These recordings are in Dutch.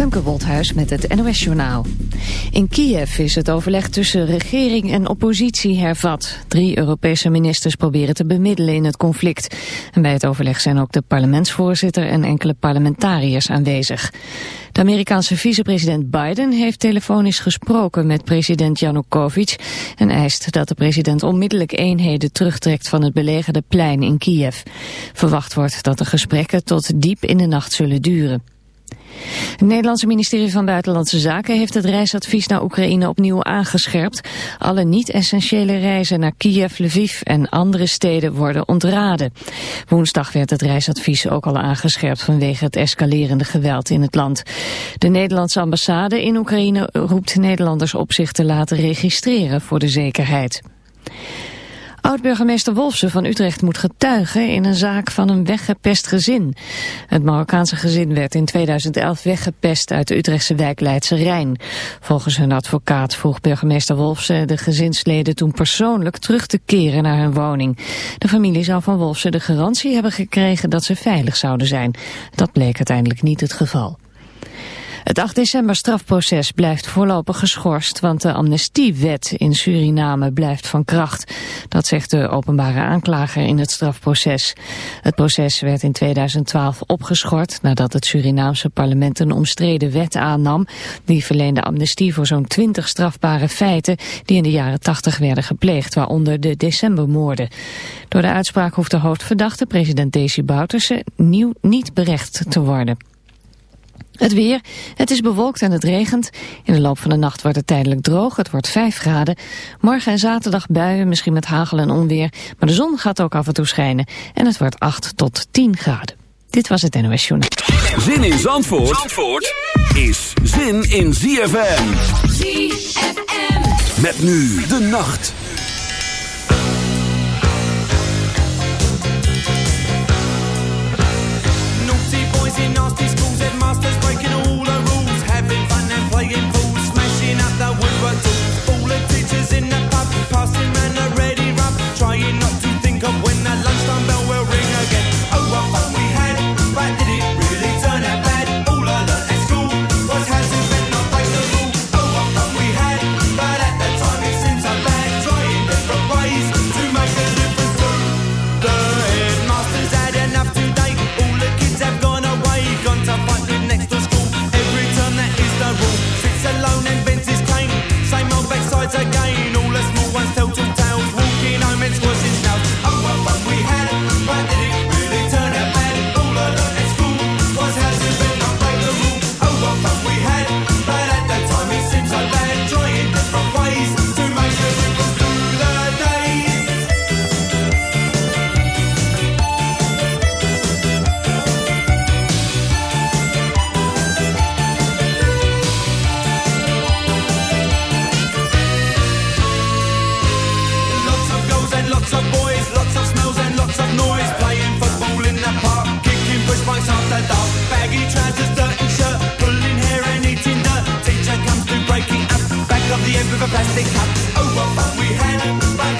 Femke Wolthuis met het NOS Journaal. In Kiev is het overleg tussen regering en oppositie hervat. Drie Europese ministers proberen te bemiddelen in het conflict. En bij het overleg zijn ook de parlementsvoorzitter en enkele parlementariërs aanwezig. De Amerikaanse vicepresident Biden heeft telefonisch gesproken met president Yanukovych... en eist dat de president onmiddellijk eenheden terugtrekt van het belegerde plein in Kiev. Verwacht wordt dat de gesprekken tot diep in de nacht zullen duren. Het Nederlandse ministerie van Buitenlandse Zaken heeft het reisadvies naar Oekraïne opnieuw aangescherpt. Alle niet-essentiële reizen naar Kiev, Lviv en andere steden worden ontraden. Woensdag werd het reisadvies ook al aangescherpt vanwege het escalerende geweld in het land. De Nederlandse ambassade in Oekraïne roept Nederlanders op zich te laten registreren voor de zekerheid. Oud-burgemeester Wolfsen van Utrecht moet getuigen in een zaak van een weggepest gezin. Het Marokkaanse gezin werd in 2011 weggepest uit de Utrechtse wijk Leidse Rijn. Volgens hun advocaat vroeg burgemeester Wolfsen de gezinsleden toen persoonlijk terug te keren naar hun woning. De familie zou van Wolfsen de garantie hebben gekregen dat ze veilig zouden zijn. Dat bleek uiteindelijk niet het geval. Het 8 december strafproces blijft voorlopig geschorst, want de amnestiewet in Suriname blijft van kracht. Dat zegt de openbare aanklager in het strafproces. Het proces werd in 2012 opgeschort nadat het Surinaamse parlement een omstreden wet aannam. Die verleende amnestie voor zo'n 20 strafbare feiten die in de jaren 80 werden gepleegd, waaronder de decembermoorden. Door de uitspraak hoeft de hoofdverdachte, president Desi Bouterse, nieuw niet berecht te worden. Het weer. Het is bewolkt en het regent. In de loop van de nacht wordt het tijdelijk droog. Het wordt 5 graden. Morgen en zaterdag buien, misschien met hagel en onweer. Maar de zon gaat ook af en toe schijnen. En het wordt 8 tot 10 graden. Dit was het NOS Journal. Zin in Zandvoort, Zandvoort is zin in ZFM. ZFM. Met nu de nacht. Nasty, schools headmasters breaking all the rules. Having fun and playing fools, smashing up the woodwork tools. All the teachers in the pub, passing man a ready rub, trying not to with a plastic cup. Oh, what fun we had back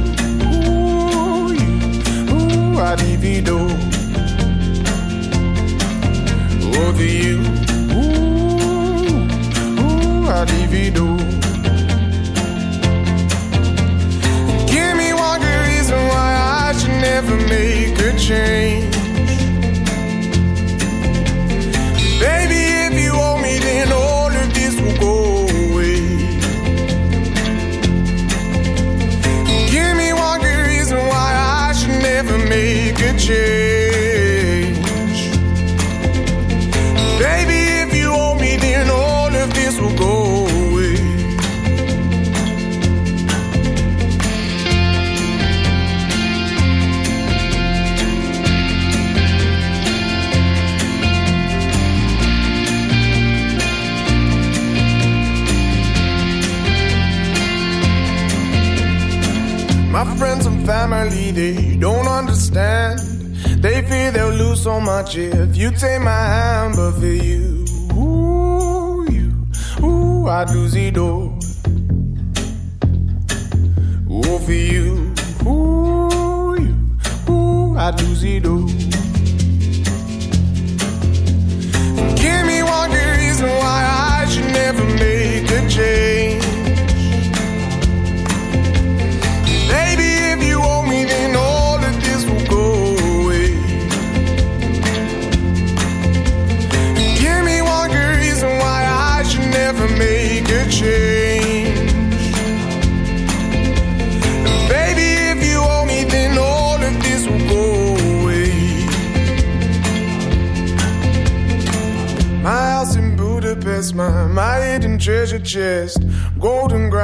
I leave you do. If you take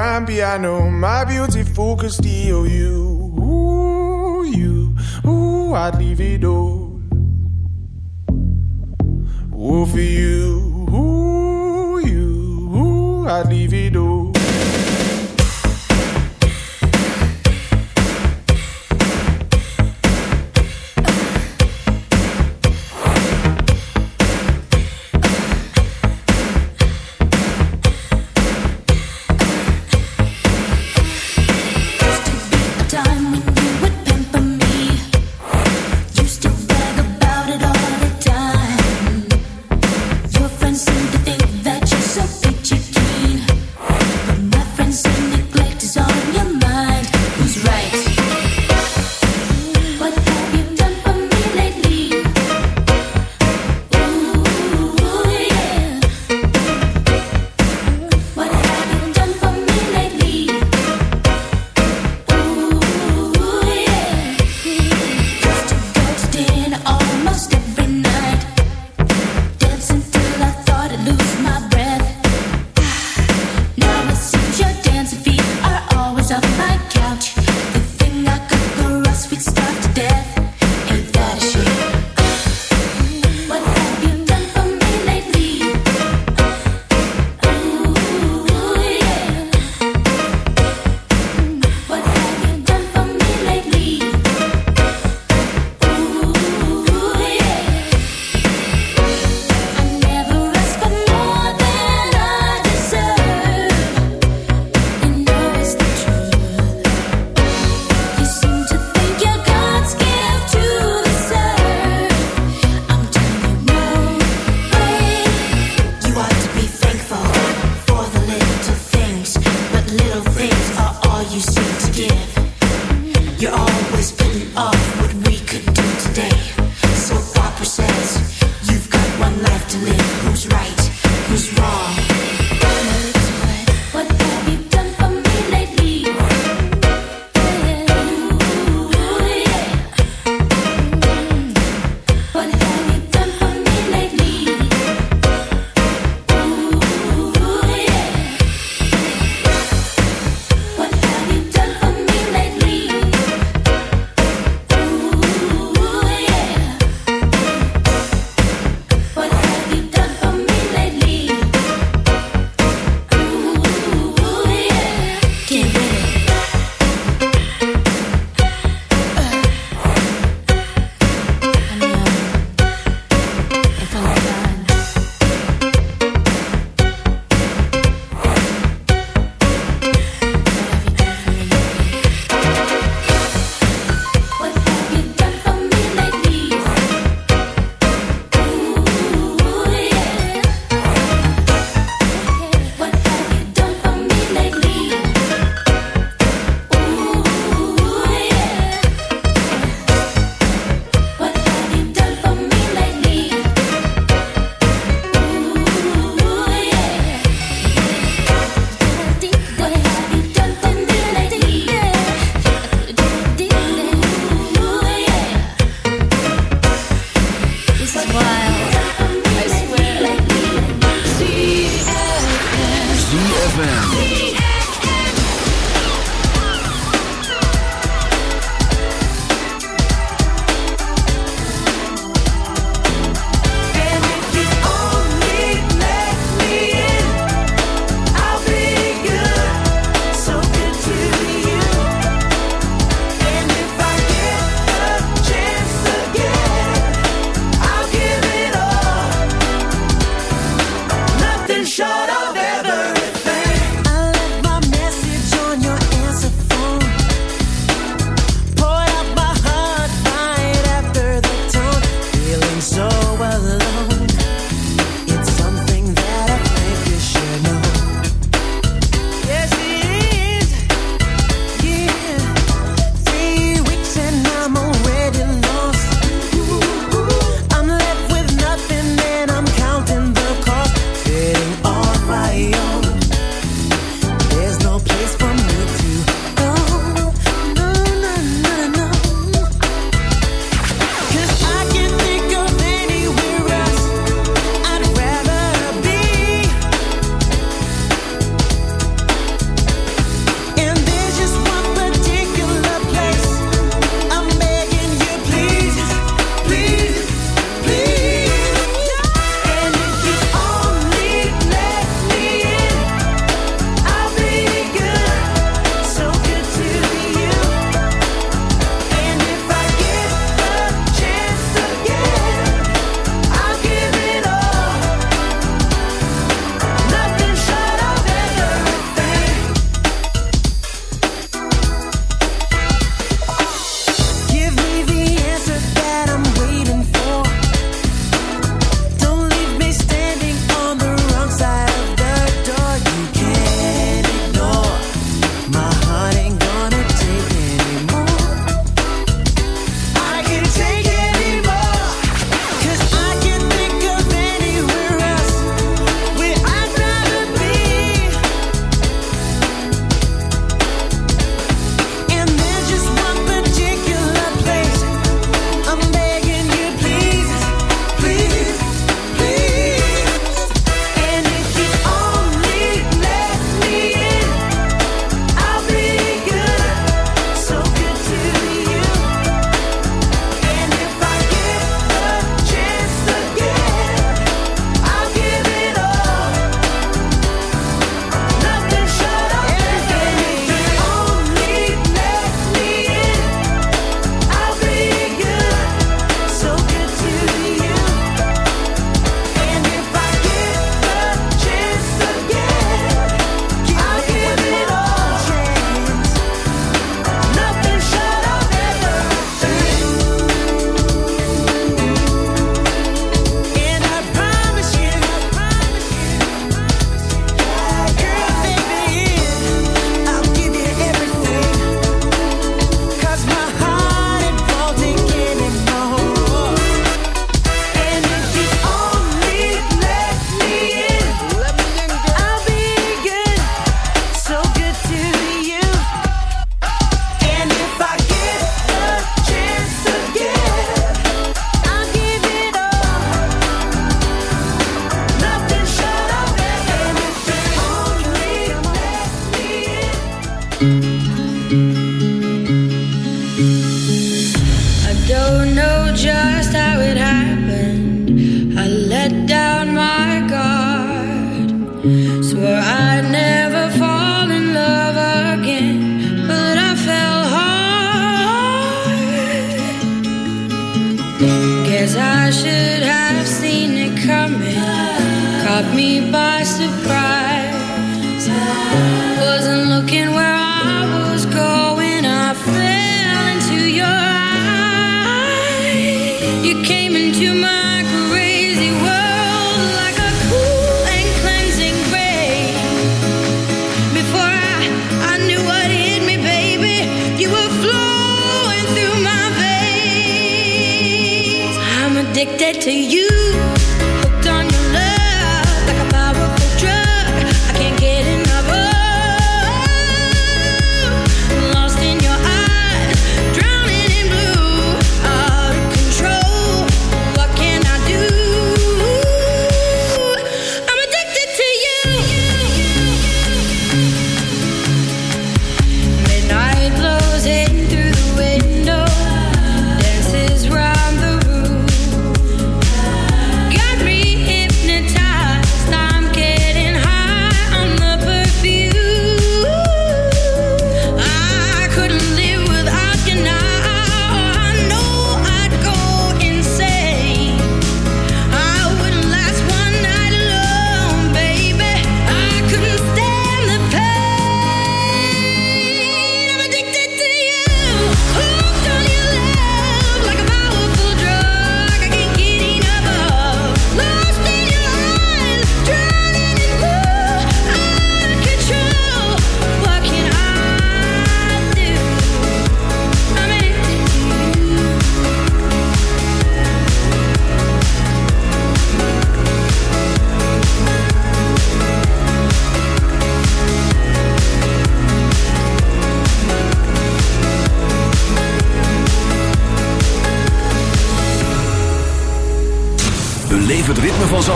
grand piano, my beautiful Castillo. Oh, you, ooh, you, ooh, I'd leave it all. Ooh, for you, ooh, you, ooh, I'd leave it all.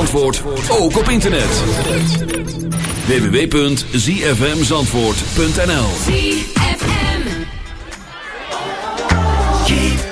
Zandvoort ook op internet. www.zfmzandvoort.nl Keep.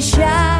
Shine.